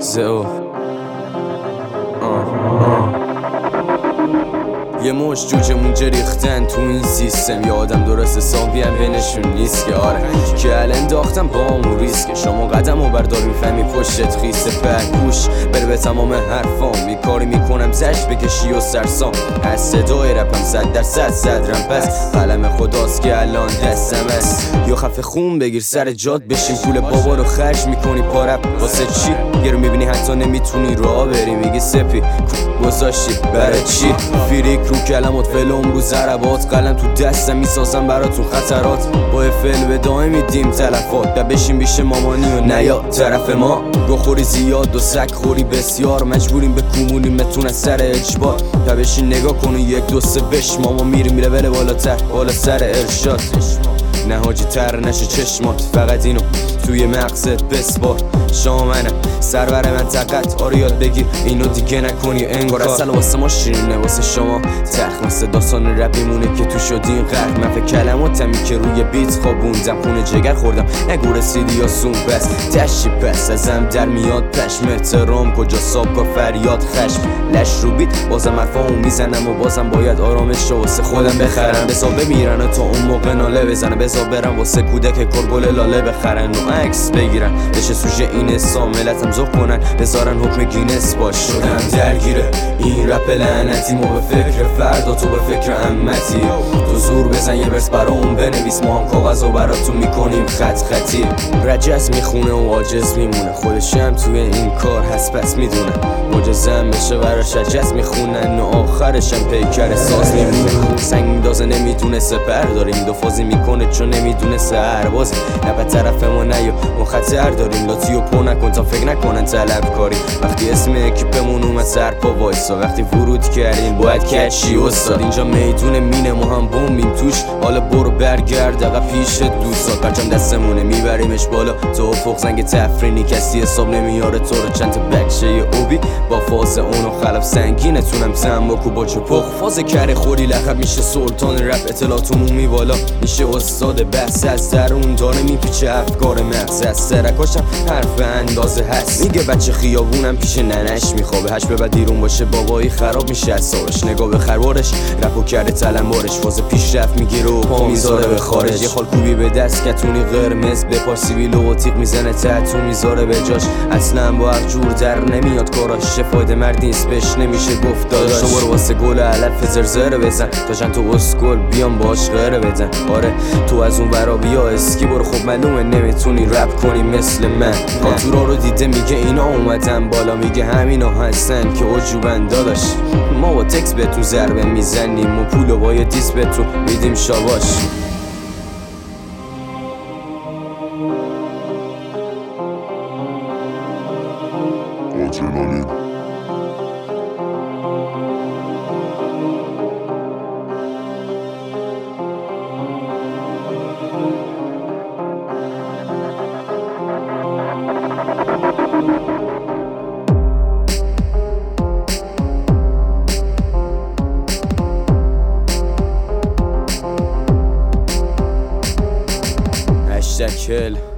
Zero. یه مش جوجه مونجه ریختن تو این سیستم. آدم درست حسابی هم بینشون نیست که. آره که انداختم با اون ریسک. شما قدم و بردار می‌فهمی پشتت خیسه پر. گوش بره به تمام حرفام. یه کاری می‌کنم زش بکشی و سرسام. از صدای رپم صد در صد صدرم پس. قلم خداست که الان دستم است یا خفه خون بگیر سر جاد بشین. پول بابا رو خرج می‌کنی پارب واسه چی؟ یه رو می‌بینی حتی نمی‌تونی راه بری. میگی سپی گذاشتی برای چی؟ فیریک رو کلمات فلوم رو ضربات قلم تو دستم می‌سازم براتون خطرات. با فعل به دائم میدیم تلفات. و بشین بیش مامانی و نیا. طرف ما بخوری زیاد و سک خوری بسیار. مجبوریم به کومونیم متون از سر اجبار. تا بشین نگاه کنی یک دو سه بش. ماما میری میره بله بالاتر. بالا سر ارشاد. نه حاجی تر نشه چشمات فقط اینو توی مغزت بسپار شامنه سرور منطقت آره یاد بگیر اینو دیگه نکنی انگار. اصلا واسه ما شیرینه واسه شما. مثل داستان رب میمونه که تو شدی غرق من کلماتمی که روی بیت خوابوندم خونه جگر خوردم. نگو رسیدی یا سون بس تشی پس ازم در میاد پشم. احترام کجا؟ ساب کار فریاد خشم. لش رو بیت بازم حرفامو می‌زنم و بازم باید آرامش واسه خودم بخرم. بسا بمیرن تا اون موقع ناله بزنه بسا برم واسه کودک کرگل لاله بخرن. و عکس بگیرن. بشه سوژه این ساملتم زخ کنن. بذارن حکم گینس باش. شدم درگیره این رپ لعنتی. ما به فکر فردا تو به فکر امتی تو زور بزن یه برس اون بنویس. ما هم کاغذ و براتون می‌کنیم. خط خطی. رجس می‌خونه و عاجز میمونه. خودشم توی این کار هست پس می‌دونه. مجزم بشه براش عجز می‌خونن. آخرشم پیکر ساز میمونه. سنگ میدازه نمی‌دونه سپر داریم دو فازی می‌کنه چون نمی‌دونه سرباز. نه به طرف ما نیو اون خطر داریم لاتیو پو نکن تا فکر نکنن طلب کاری. وقتی اسم اکیپمون اومد سر پا وایسا. وقتی ورود کردین باید کچی استاد اینجا میدون مینه ما هم بومیم توش. حالا برو برگرد اقا پیش دوستات پرچم دستمونه میبریمش بالا. تو افق زنگ تفرینی کسی حساب نمیاره. تو رو چند تا بکشه اوبی. با فاز اونو خلف سنگینتونم سم بکو با پخ فاز کره خوری لقب میشه سلطان. رپ اطلاعات عمومی بالا میشه استاد بحث از درون. داره میپیچه افکار. مغز از سرکاشم حرف اندازه هست. میگه بچه خیابونم پیش ننش میخوابه. هش به دیرون باشه بابایی خراب میشه. از سارش نگاه به خروارش رپو کرده تلمبارش. فاز پیشرفت می‌گیره و پا می‌ذاره به خارج. یه خال کوبی به دست کتونی قرمز. به پا سیبیل و تیق می‌زنه تحتون می‌ذاره به جاش. اصلا با جور در نمیاد کاراش. شفاده مرد نیست بهش نمیشه گفت داداش. برو واسه گل علف زرزره بزن. تا چند تو اسکل بیام باش غره بدن آره تو از اون برا بیا اسکی برو. خب معلومه نمی‌تونی رپ کنی مثل من؟ کاتورا رو دیده میگه اینا اومدن بالا میگه همینا هستن که عجوبن داداش. ما با تکس به تو ضربه می‌زنیم و پول و با یه دیس به تو میدیم شاباش. آدرنالین chill.